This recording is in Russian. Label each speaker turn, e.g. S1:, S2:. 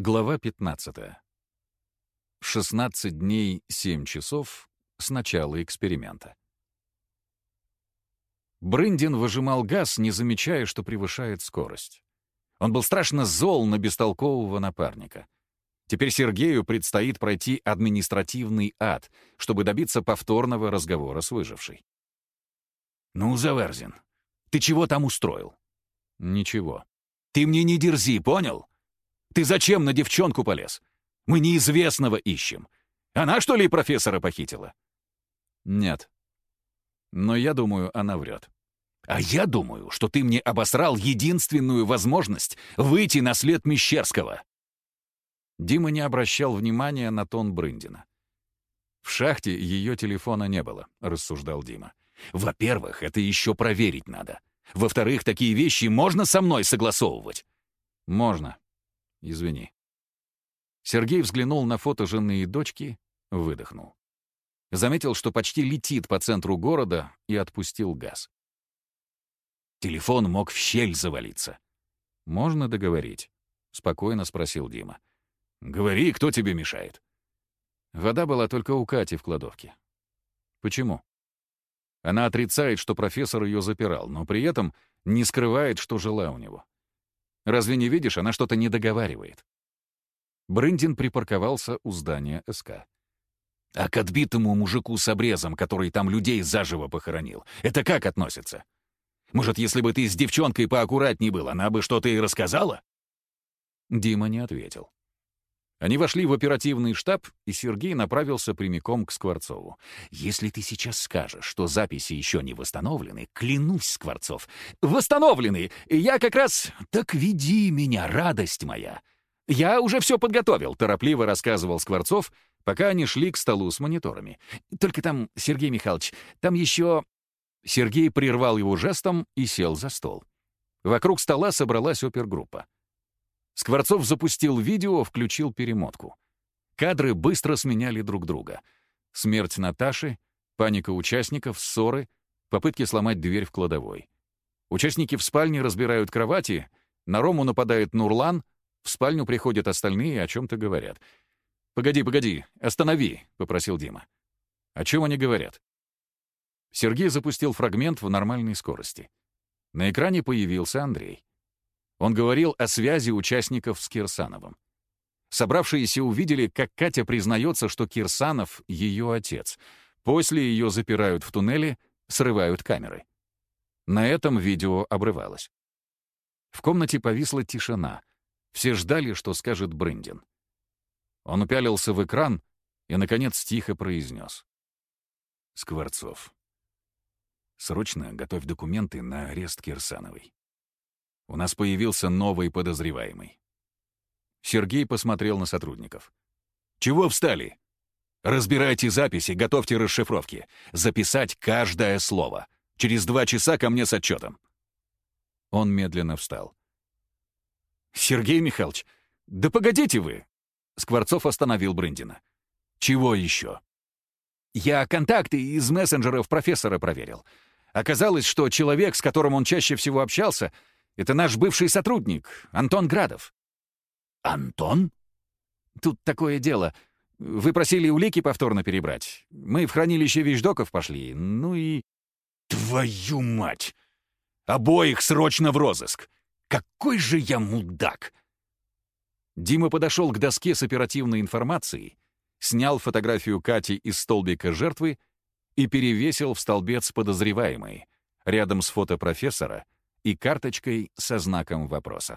S1: Глава 15. 16 дней 7 часов с начала эксперимента. Брындин выжимал газ, не замечая, что превышает скорость. Он был страшно зол на бестолкового напарника. Теперь Сергею предстоит пройти административный ад, чтобы добиться повторного разговора с выжившей. «Ну, Заверзин, ты чего там устроил?» «Ничего». «Ты мне не дерзи, понял?» Ты зачем на девчонку полез? Мы неизвестного ищем. Она, что ли, профессора похитила?» «Нет. Но я думаю, она врет».
S2: «А я думаю, что ты мне обосрал единственную возможность выйти на след Мещерского».
S1: Дима не обращал внимания на тон Брындина. «В шахте ее телефона не было», — рассуждал Дима.
S2: «Во-первых, это еще проверить надо. Во-вторых, такие вещи можно со мной согласовывать?»
S1: «Можно», Извини». Сергей взглянул на фото жены и дочки, выдохнул. Заметил, что почти летит по центру города, и отпустил газ.
S2: «Телефон мог в щель завалиться».
S1: «Можно договорить?» — спокойно спросил Дима.
S2: «Говори, кто тебе мешает?»
S1: Вода была только у Кати в кладовке. «Почему?» Она отрицает, что профессор ее запирал, но при этом не скрывает, что жила у него. Разве не видишь, она что-то не договаривает. Брындин припарковался у здания СК.
S2: «А к отбитому мужику с обрезом, который там людей заживо похоронил, это как относится? Может, если бы ты с девчонкой поаккуратней был, она бы что-то и рассказала?»
S1: Дима не ответил. Они вошли в оперативный штаб, и Сергей направился прямиком к Скворцову.
S2: «Если ты сейчас скажешь, что записи еще не восстановлены, клянусь, Скворцов, восстановлены! Я как раз... Так веди меня, радость моя!» «Я уже все подготовил», — торопливо рассказывал Скворцов, пока они шли к столу с мониторами. «Только там, Сергей Михайлович, там еще...» Сергей прервал его жестом и сел за стол. Вокруг стола собралась опергруппа. Скворцов запустил видео, включил перемотку. Кадры быстро сменяли друг друга. Смерть Наташи, паника участников, ссоры, попытки сломать дверь в кладовой. Участники в спальне разбирают кровати, на Рому нападает Нурлан, в спальню приходят остальные и о чем-то говорят. «Погоди, погоди, останови», — попросил Дима. «О чем они говорят?» Сергей запустил фрагмент в нормальной скорости. На экране появился Андрей. Он говорил о связи участников с Кирсановым. Собравшиеся увидели, как Катя признается, что Кирсанов — ее отец. После ее запирают в туннеле, срывают камеры. На этом видео обрывалось. В комнате повисла тишина. Все ждали, что скажет Брындин. Он упялился в экран и, наконец, тихо произнес. «Скворцов, срочно готовь документы на арест Кирсановой. У нас появился новый подозреваемый. Сергей посмотрел на сотрудников. «Чего встали? Разбирайте записи, готовьте расшифровки. Записать каждое слово. Через два часа ко мне с отчетом».
S1: Он медленно встал.
S2: «Сергей Михайлович, да погодите вы!» Скворцов остановил Брындина. «Чего еще?» «Я контакты из мессенджеров профессора проверил. Оказалось, что человек, с которым он чаще всего общался, это наш бывший сотрудник, Антон Градов». «Антон?» «Тут такое дело. Вы просили улики повторно перебрать. Мы в хранилище вещдоков пошли, ну и...» «Твою мать! Обоих срочно в розыск! Какой же я мудак!»
S1: Дима подошел к доске с оперативной информацией, снял фотографию Кати из столбика жертвы и перевесил в столбец подозреваемой, рядом с фото профессора — и карточкой со знаком вопроса.